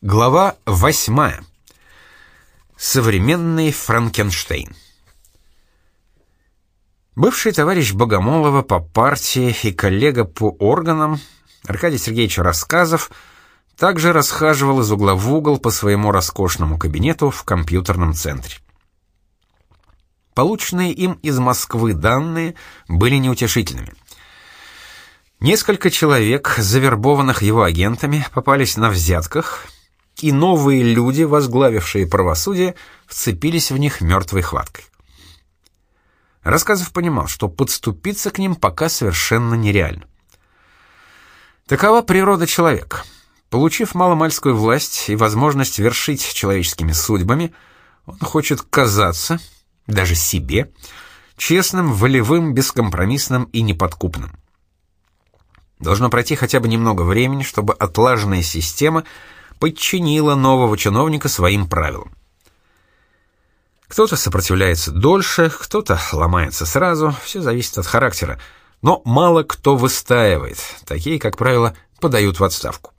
Глава 8. Современный Франкенштейн. Бывший товарищ Богомолова по партии и коллега по органам Аркадий Сергеевич Рассказов также расхаживал из угла в угол по своему роскошному кабинету в компьютерном центре. Полученные им из Москвы данные были неутешительными. Несколько человек, завербованных его агентами, попались на взятках – и новые люди, возглавившие правосудие, вцепились в них мертвой хваткой. Рассказов понимал, что подступиться к ним пока совершенно нереально. Такова природа человека. Получив маломальскую власть и возможность вершить человеческими судьбами, он хочет казаться, даже себе, честным, волевым, бескомпромиссным и неподкупным. Должно пройти хотя бы немного времени, чтобы отлаженная система — подчинила нового чиновника своим правилам. Кто-то сопротивляется дольше, кто-то ломается сразу, все зависит от характера, но мало кто выстаивает, такие, как правило, подают в отставку.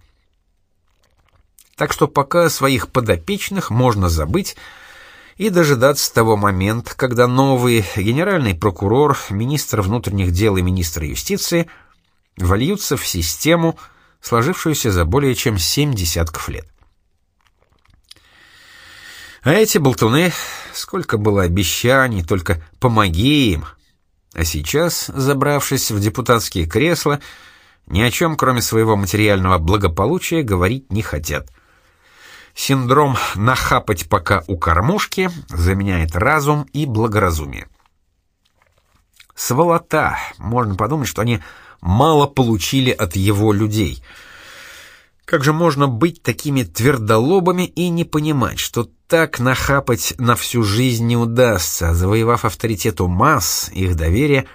Так что пока своих подопечных можно забыть и дожидаться того момента, когда новый генеральный прокурор, министр внутренних дел и министр юстиции вольются в систему, сложившуюся за более чем семь десятков лет. А эти болтуны, сколько было обещаний, только помоги им. А сейчас, забравшись в депутатские кресла, ни о чем, кроме своего материального благополучия, говорить не хотят. Синдром «нахапать пока у кормушки» заменяет разум и благоразумие. Сволота, можно подумать, что они мало получили от его людей. Как же можно быть такими твердолобами и не понимать, что так нахапать на всю жизнь не удастся, завоевав авторитет у масс, их доверие,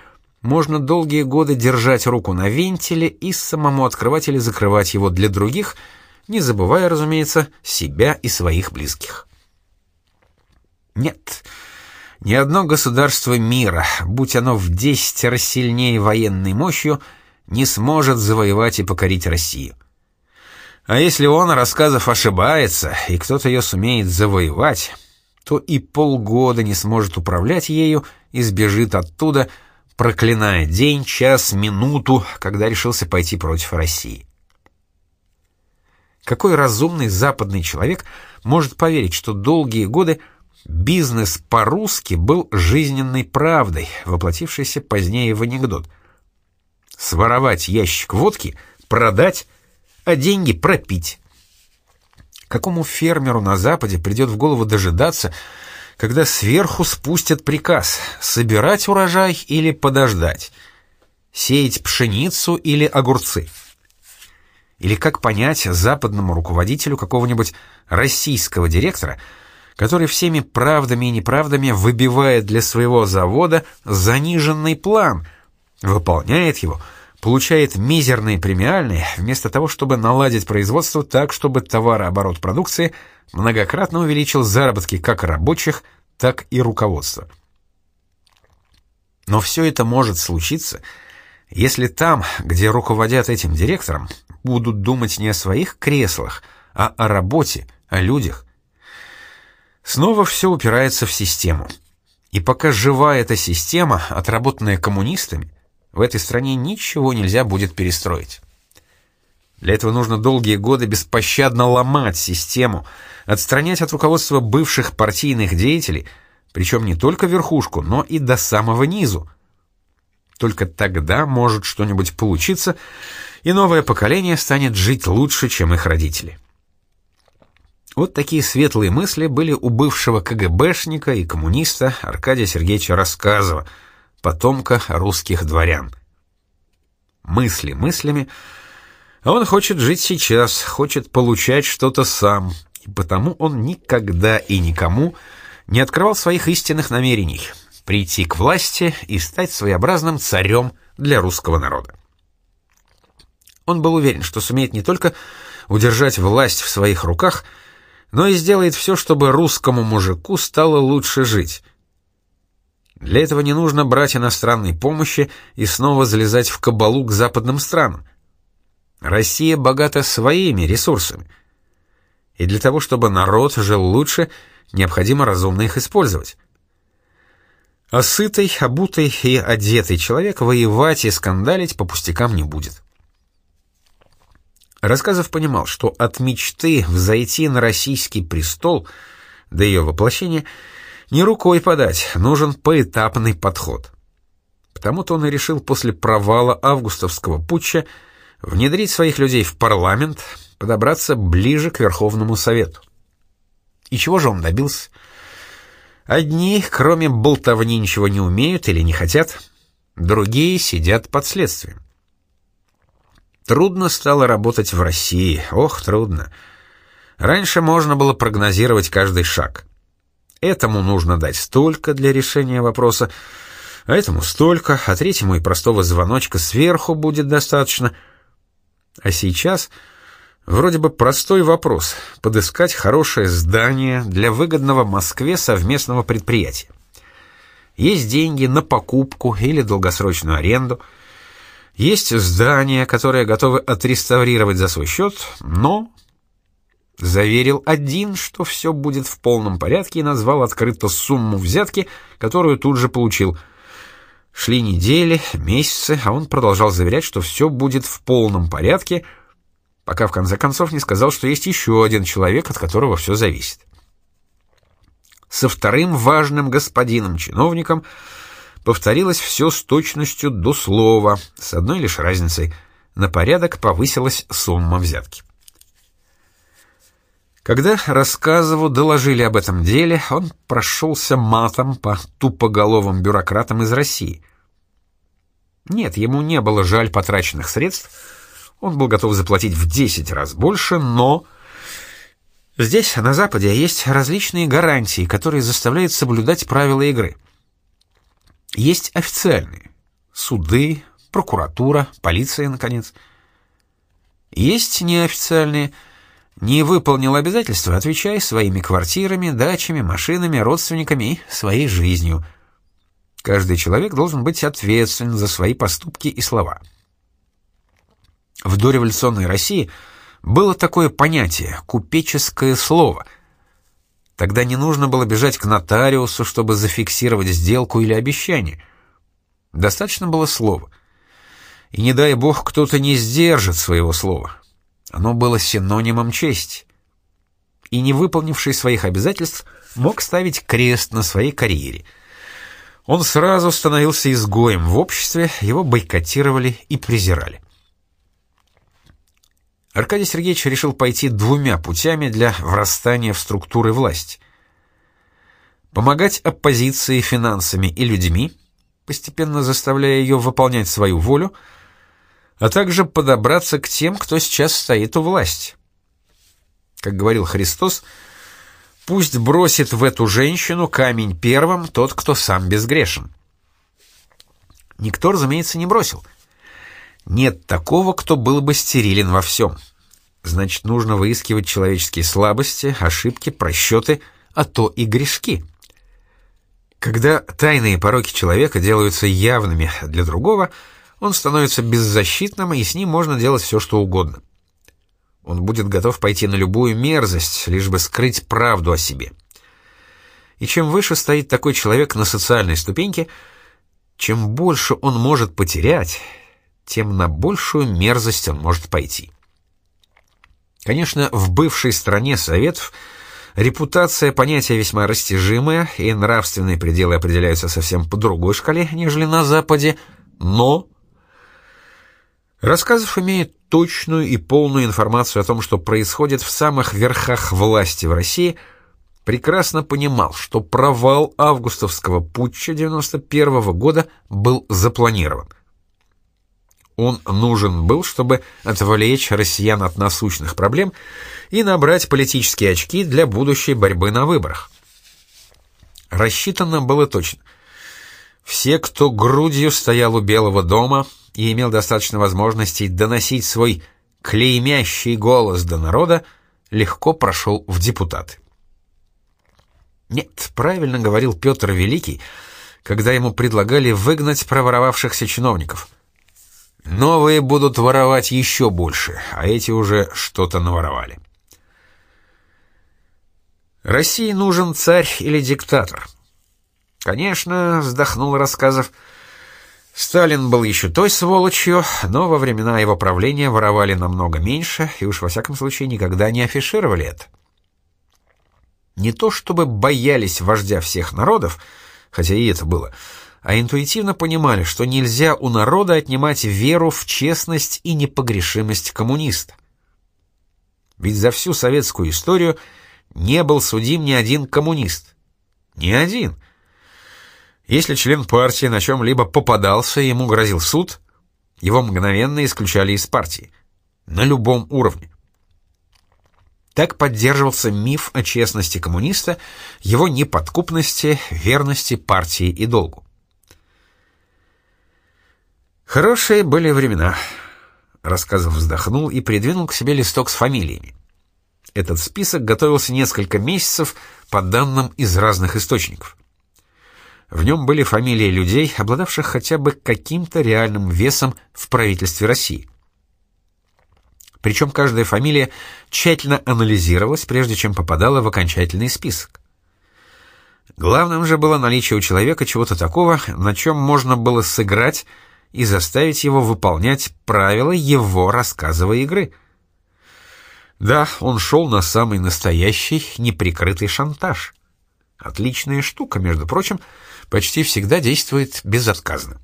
можно долгие годы держать руку на вентиле и самому открывать или закрывать его для других, не забывая, разумеется, себя и своих близких. Нет, ни одно государство мира, будь оно в десять сильнее военной мощью, не сможет завоевать и покорить Россию. А если он, рассказов, ошибается, и кто-то ее сумеет завоевать, то и полгода не сможет управлять ею и сбежит оттуда, проклиная день, час, минуту, когда решился пойти против России. Какой разумный западный человек может поверить, что долгие годы – Бизнес по-русски был жизненной правдой, воплотившейся позднее в анекдот. Своровать ящик водки, продать, а деньги пропить. Какому фермеру на Западе придет в голову дожидаться, когда сверху спустят приказ собирать урожай или подождать, сеять пшеницу или огурцы? Или как понять западному руководителю какого-нибудь российского директора – который всеми правдами и неправдами выбивает для своего завода заниженный план, выполняет его, получает мизерные премиальные, вместо того, чтобы наладить производство так, чтобы товарооборот продукции многократно увеличил заработки как рабочих, так и руководства. Но все это может случиться, если там, где руководят этим директором, будут думать не о своих креслах, а о работе, о людях, Снова все упирается в систему. И пока жива эта система, отработанная коммунистами, в этой стране ничего нельзя будет перестроить. Для этого нужно долгие годы беспощадно ломать систему, отстранять от руководства бывших партийных деятелей, причем не только верхушку, но и до самого низу. Только тогда может что-нибудь получиться, и новое поколение станет жить лучше, чем их родители. Вот такие светлые мысли были у бывшего КГБшника и коммуниста Аркадия Сергеевича Рассказова, потомка русских дворян. Мысли мыслями, а он хочет жить сейчас, хочет получать что-то сам, и потому он никогда и никому не открывал своих истинных намерений — прийти к власти и стать своеобразным царем для русского народа. Он был уверен, что сумеет не только удержать власть в своих руках — но и сделает все, чтобы русскому мужику стало лучше жить. Для этого не нужно брать иностранной помощи и снова залезать в кабалу к западным странам. Россия богата своими ресурсами. И для того, чтобы народ жил лучше, необходимо разумно их использовать. А сытый, обутый и одетый человек воевать и скандалить по пустякам не будет. Рассказов понимал, что от мечты взойти на российский престол до ее воплощения не рукой подать, нужен поэтапный подход. Потому-то он и решил после провала августовского путча внедрить своих людей в парламент, подобраться ближе к Верховному Совету. И чего же он добился? Одни, кроме болтовни, ничего не умеют или не хотят, другие сидят под следствием. Трудно стало работать в России, ох, трудно. Раньше можно было прогнозировать каждый шаг. Этому нужно дать столько для решения вопроса, а этому столько, а третьему и простого звоночка сверху будет достаточно. А сейчас вроде бы простой вопрос — подыскать хорошее здание для выгодного Москве совместного предприятия. Есть деньги на покупку или долгосрочную аренду, есть здания, которые готовы отреставрировать за свой счет, но... Заверил один, что все будет в полном порядке, и назвал открыто сумму взятки, которую тут же получил — Шли недели, месяцы, а он продолжал заверять, что все будет в полном порядке, пока в конце концов не сказал, что есть еще один человек, от которого все зависит. Со вторым важным господином-чиновником повторилось все с точностью до слова, с одной лишь разницей — на порядок повысилась сумма взятки. Когда рассказыву доложили об этом деле, он прошелся матом по тупоголовым бюрократам из России. Нет, ему не было жаль потраченных средств, он был готов заплатить в 10 раз больше, но... Здесь, на Западе, есть различные гарантии, которые заставляют соблюдать правила игры. Есть официальные — суды, прокуратура, полиция, наконец. Есть неофициальные — не выполнил обязательства, отвечай своими квартирами, дачами, машинами, родственниками и своей жизнью. Каждый человек должен быть ответственен за свои поступки и слова. В дореволюционной России было такое понятие купеческое слово. Тогда не нужно было бежать к нотариусу, чтобы зафиксировать сделку или обещание. Достаточно было слова. И не дай бог кто-то не сдержит своего слова. Оно было синонимом чести. И не выполнивший своих обязательств мог ставить крест на своей карьере. Он сразу становился изгоем в обществе, его бойкотировали и презирали. Аркадий Сергеевич решил пойти двумя путями для врастания в структуры власти. Помогать оппозиции финансами и людьми, постепенно заставляя ее выполнять свою волю, а также подобраться к тем, кто сейчас стоит у власти. Как говорил Христос, пусть бросит в эту женщину камень первым тот, кто сам безгрешен. Никто, разумеется, не бросил. Нет такого, кто был бы стерилен во всем. Значит, нужно выискивать человеческие слабости, ошибки, просчеты, а то и грешки. Когда тайные пороки человека делаются явными для другого — он становится беззащитным, и с ним можно делать все, что угодно. Он будет готов пойти на любую мерзость, лишь бы скрыть правду о себе. И чем выше стоит такой человек на социальной ступеньке, чем больше он может потерять, тем на большую мерзость он может пойти. Конечно, в бывшей стране Советов репутация понятие весьма растяжимое, и нравственные пределы определяются совсем по другой шкале, нежели на Западе, но Рассказов имеет точную и полную информацию о том, что происходит в самых верхах власти в России, прекрасно понимал, что провал августовского путча 91 -го года был запланирован. Он нужен был, чтобы отвлечь россиян от насущных проблем и набрать политические очки для будущей борьбы на выборах. Рассчитано было точно. Все, кто грудью стоял у Белого дома, и имел достаточно возможностей доносить свой клеймящий голос до народа, легко прошел в депутаты. Нет, правильно говорил Петр Великий, когда ему предлагали выгнать проворовавшихся чиновников. Новые будут воровать еще больше, а эти уже что-то наворовали. России нужен царь или диктатор. Конечно, вздохнул рассказов. Сталин был еще той сволочью, но во времена его правления воровали намного меньше, и уж во всяком случае никогда не афишировали это. Не то чтобы боялись вождя всех народов, хотя и это было, а интуитивно понимали, что нельзя у народа отнимать веру в честность и непогрешимость коммуниста. Ведь за всю советскую историю не был судим ни один коммунист. Ни один. Если член партии на чем-либо попадался ему грозил суд, его мгновенно исключали из партии. На любом уровне. Так поддерживался миф о честности коммуниста, его неподкупности, верности партии и долгу. Хорошие были времена. Рассказов вздохнул и придвинул к себе листок с фамилиями. Этот список готовился несколько месяцев по данным из разных источников. В нем были фамилии людей, обладавших хотя бы каким-то реальным весом в правительстве России. Причем каждая фамилия тщательно анализировалась, прежде чем попадала в окончательный список. Главным же было наличие у человека чего-то такого, на чем можно было сыграть и заставить его выполнять правила его рассказовой игры. Да, он шел на самый настоящий неприкрытый шантаж. Отличная штука, между прочим, — почти всегда действует безотказно.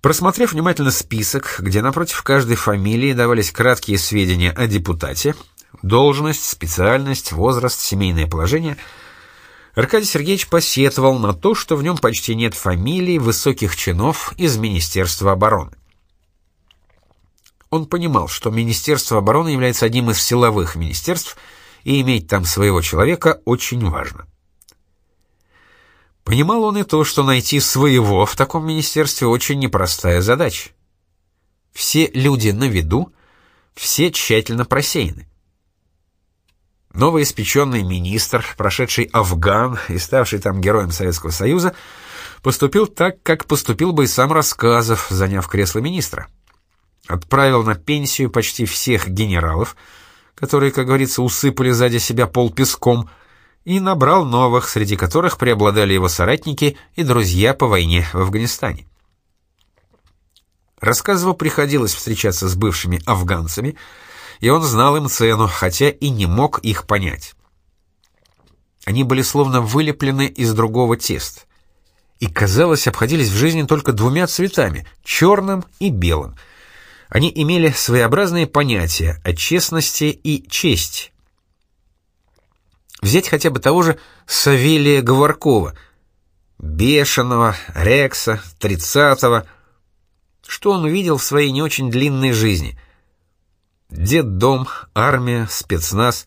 Просмотрев внимательно список, где напротив каждой фамилии давались краткие сведения о депутате, должность, специальность, возраст, семейное положение, Аркадий Сергеевич посетовал на то, что в нем почти нет фамилий высоких чинов из Министерства обороны. Он понимал, что Министерство обороны является одним из силовых министерств, и иметь там своего человека очень важно. Понимал он и то, что найти своего в таком министерстве очень непростая задача. Все люди на виду, все тщательно просеяны. Новоиспеченный министр, прошедший Афган и ставший там героем Советского Союза, поступил так, как поступил бы и сам Рассказов, заняв кресло министра. Отправил на пенсию почти всех генералов, которые, как говорится, усыпали сзади себя пол песком – и набрал новых, среди которых преобладали его соратники и друзья по войне в Афганистане. Рассказывал, приходилось встречаться с бывшими афганцами, и он знал им цену, хотя и не мог их понять. Они были словно вылеплены из другого теста. И, казалось, обходились в жизни только двумя цветами — черным и белым. Они имели своеобразные понятия о честности и чести. Взять хотя бы того же Савелия Говоркова, Бешеного, Рекса, Тридцатого. Что он увидел в своей не очень длинной жизни? Дом, армия, спецназ,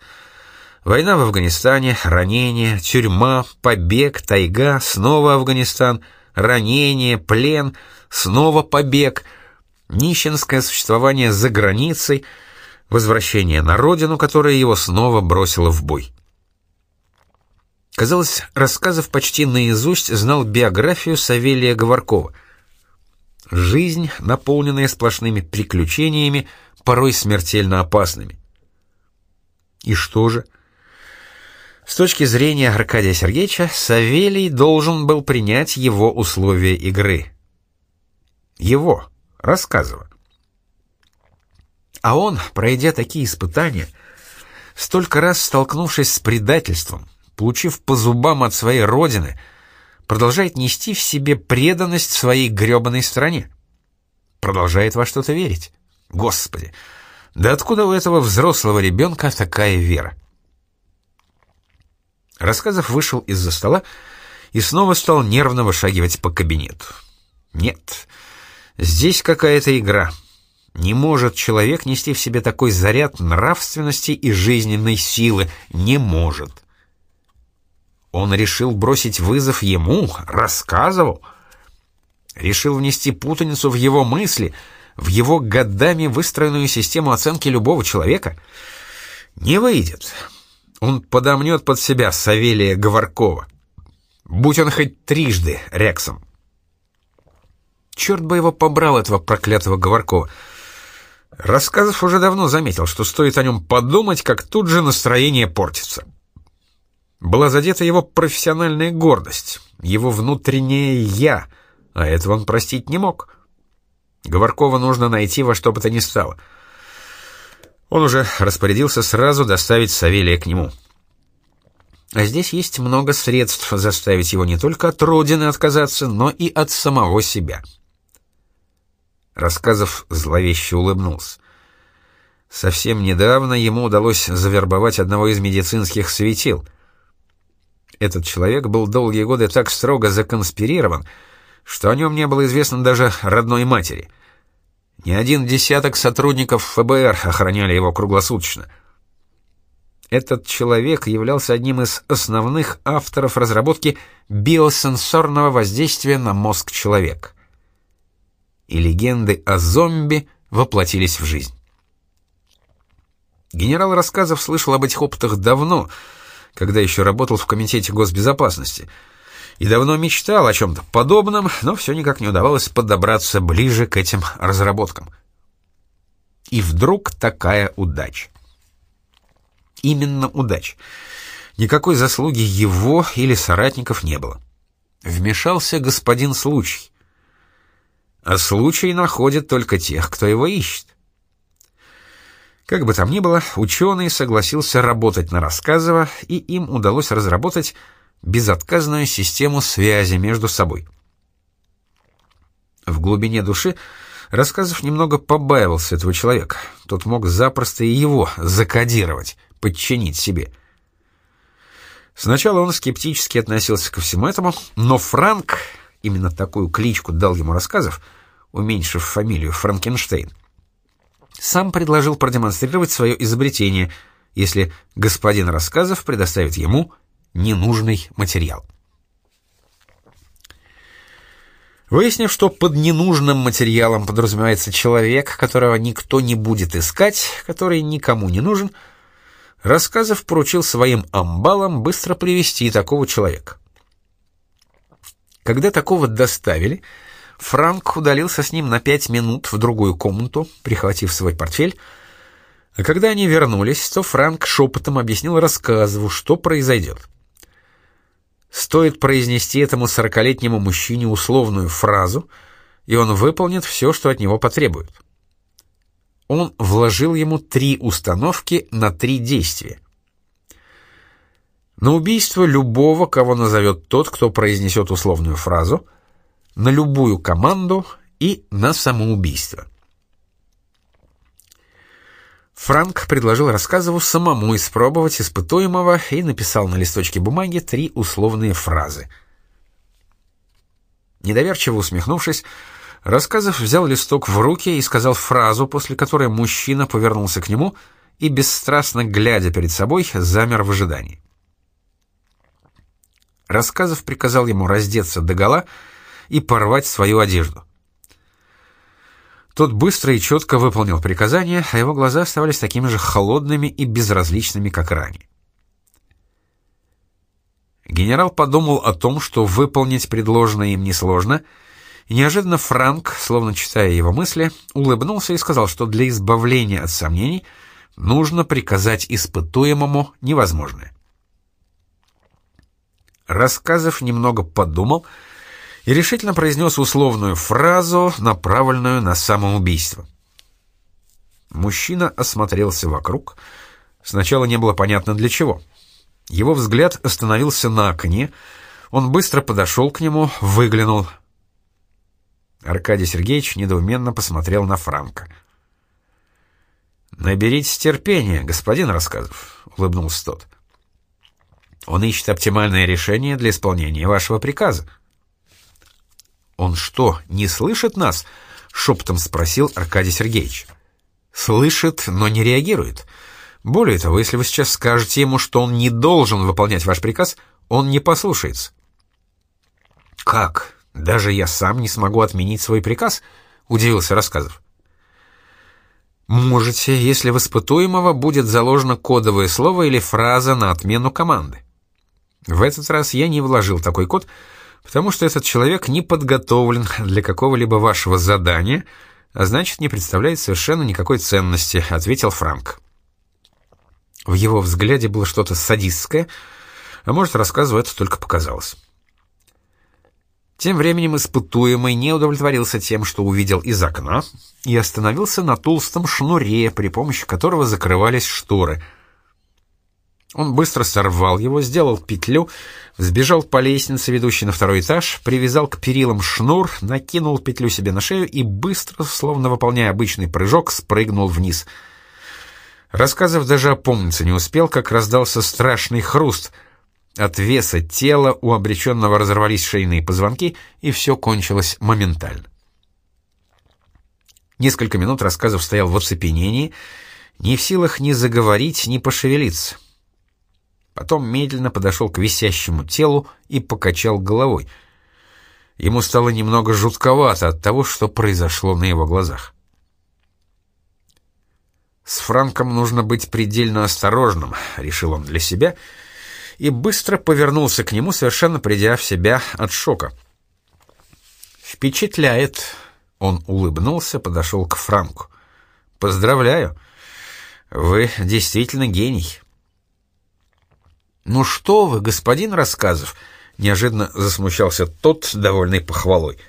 война в Афганистане, ранение, тюрьма, побег, тайга, снова Афганистан, ранение, плен, снова побег, нищенское существование за границей, возвращение на родину, которая его снова бросила в бой. Казалось, рассказов почти наизусть знал биографию Савелия Говоркова. Жизнь, наполненная сплошными приключениями, порой смертельно опасными. И что же? С точки зрения Аркадия Сергеевича, Савелий должен был принять его условия игры. Его, рассказывая. А он, пройдя такие испытания, столько раз столкнувшись с предательством, получив по зубам от своей родины, продолжает нести в себе преданность своей грёбаной стране. Продолжает во что-то верить. Господи, да откуда у этого взрослого ребенка такая вера? Рассказов вышел из-за стола и снова стал нервно вышагивать по кабинету. Нет, здесь какая-то игра. Не может человек нести в себе такой заряд нравственности и жизненной силы. Не может. Он решил бросить вызов ему, рассказывал. Решил внести путаницу в его мысли, в его годами выстроенную систему оценки любого человека. Не выйдет. Он подомнет под себя Савелия Говоркова. Будь он хоть трижды Рексом. Черт бы его побрал, этого проклятого Говоркова. Рассказов уже давно заметил, что стоит о нем подумать, как тут же настроение портится. Была задета его профессиональная гордость, его внутреннее «я», а этого он простить не мог. Говоркова нужно найти во что бы то ни стало. Он уже распорядился сразу доставить Савелия к нему. А здесь есть много средств заставить его не только от родины отказаться, но и от самого себя. Рассказов зловеще улыбнулся. Совсем недавно ему удалось завербовать одного из медицинских светил. Этот человек был долгие годы так строго законспирирован, что о нем не было известно даже родной матери. Ни один десяток сотрудников ФБР охраняли его круглосуточно. Этот человек являлся одним из основных авторов разработки биосенсорного воздействия на мозг человека. И легенды о зомби воплотились в жизнь. Генерал Рассказов слышал об этих опытах давно, когда еще работал в Комитете госбезопасности, и давно мечтал о чем-то подобном, но все никак не удавалось подобраться ближе к этим разработкам. И вдруг такая удача. Именно удача. Никакой заслуги его или соратников не было. Вмешался господин случай. А случай находит только тех, кто его ищет. Как бы там ни было, ученый согласился работать на Рассказово, и им удалось разработать безотказную систему связи между собой. В глубине души Рассказов немного побаивался этого человека. Тот мог запросто и его закодировать, подчинить себе. Сначала он скептически относился ко всему этому, но Франк, именно такую кличку дал ему Рассказов, уменьшив фамилию Франкенштейн, сам предложил продемонстрировать свое изобретение, если господин Рассказов предоставит ему ненужный материал. Выяснив, что под ненужным материалом подразумевается человек, которого никто не будет искать, который никому не нужен, Рассказов поручил своим амбалам быстро привести такого человека. Когда такого доставили, Франк удалился с ним на пять минут в другую комнату, прихватив свой портфель, а когда они вернулись, то Франк шепотом объяснил рассказыву, что произойдет. Стоит произнести этому сорокалетнему мужчине условную фразу, и он выполнит все, что от него потребуют. Он вложил ему три установки на три действия. На убийство любого, кого назовет тот, кто произнесет условную фразу — на любую команду и на самоубийство. Франк предложил рассказыву самому испробовать испытуемого и написал на листочке бумаги три условные фразы. Недоверчиво усмехнувшись, Рассказов взял листок в руки и сказал фразу, после которой мужчина повернулся к нему и, бесстрастно глядя перед собой, замер в ожидании. Рассказов приказал ему раздеться догола и порвать свою одежду. Тот быстро и четко выполнил приказание, а его глаза оставались такими же холодными и безразличными, как ранее. Генерал подумал о том, что выполнить предложенное им несложно, и неожиданно Франк, словно читая его мысли, улыбнулся и сказал, что для избавления от сомнений нужно приказать испытуемому невозможное. Рассказов немного подумал — и решительно произнес условную фразу, направленную на самоубийство. Мужчина осмотрелся вокруг. Сначала не было понятно для чего. Его взгляд остановился на окне. Он быстро подошел к нему, выглянул. Аркадий Сергеевич недоуменно посмотрел на Франка. «Наберитесь терпения, господин Рассказов», — улыбнулся тот. «Он ищет оптимальное решение для исполнения вашего приказа». «Он что, не слышит нас?» — шепотом спросил Аркадий Сергеевич. «Слышит, но не реагирует. Более того, если вы сейчас скажете ему, что он не должен выполнять ваш приказ, он не послушается». «Как? Даже я сам не смогу отменить свой приказ?» — удивился Рассказов. «Можете, если в испытуемого будет заложено кодовое слово или фраза на отмену команды. В этот раз я не вложил такой код — потому что этот человек не подготовлен для какого-либо вашего задания, а значит, не представляет совершенно никакой ценности», — ответил Франк. В его взгляде было что-то садистское, а может, рассказываю, это только показалось. Тем временем испытуемый не удовлетворился тем, что увидел из окна, и остановился на толстом шнуре, при помощи которого закрывались шторы. Он быстро сорвал его, сделал петлю, взбежал по лестнице, ведущей на второй этаж, привязал к перилам шнур, накинул петлю себе на шею и быстро, словно выполняя обычный прыжок, спрыгнул вниз. Рассказов даже опомниться не успел, как раздался страшный хруст — от веса тела у обреченного разорвались шейные позвонки, и все кончилось моментально. Несколько минут рассказов стоял в оцепенении, не в силах ни заговорить, ни пошевелиться. Потом медленно подошел к висящему телу и покачал головой. Ему стало немного жутковато от того, что произошло на его глазах. «С Франком нужно быть предельно осторожным», — решил он для себя, — и быстро повернулся к нему, совершенно придя в себя от шока. «Впечатляет!» — он улыбнулся, подошел к Франку. «Поздравляю! Вы действительно гений!» «Ну что вы, господин Рассказов!» — неожиданно засмущался тот, довольный похвалой.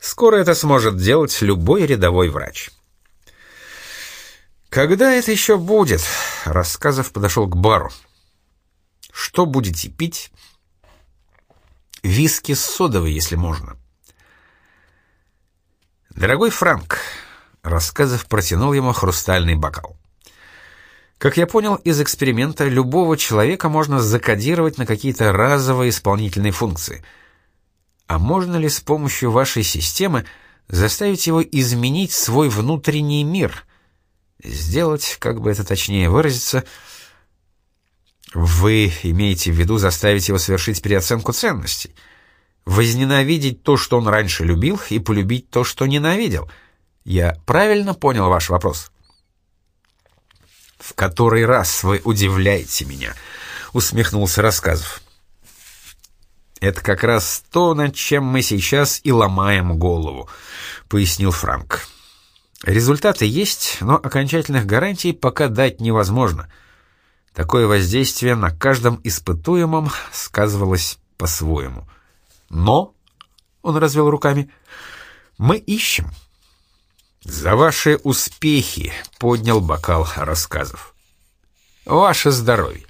«Скоро это сможет делать любой рядовой врач». «Когда это еще будет?» — Рассказов подошел к бару. Что будете пить? Виски с содовой, если можно. Дорогой Франк, рассказов протянул ему хрустальный бокал. Как я понял из эксперимента, любого человека можно закодировать на какие-то разовые исполнительные функции. А можно ли с помощью вашей системы заставить его изменить свой внутренний мир? Сделать, как бы это точнее выразиться, вы имеете в виду заставить его совершить переоценку ценностей? Возненавидеть то, что он раньше любил, и полюбить то, что ненавидел? Я правильно понял ваш вопрос? В который раз вы удивляете меня, усмехнулся Рассказов. Это как раз то, над чем мы сейчас и ломаем голову, пояснил Франк. Результаты есть, но окончательных гарантий пока дать невозможно. — Такое воздействие на каждом испытуемом сказывалось по-своему. Но, он развел руками, мы ищем. За ваши успехи поднял бокал рассказов. Ваше здоровье.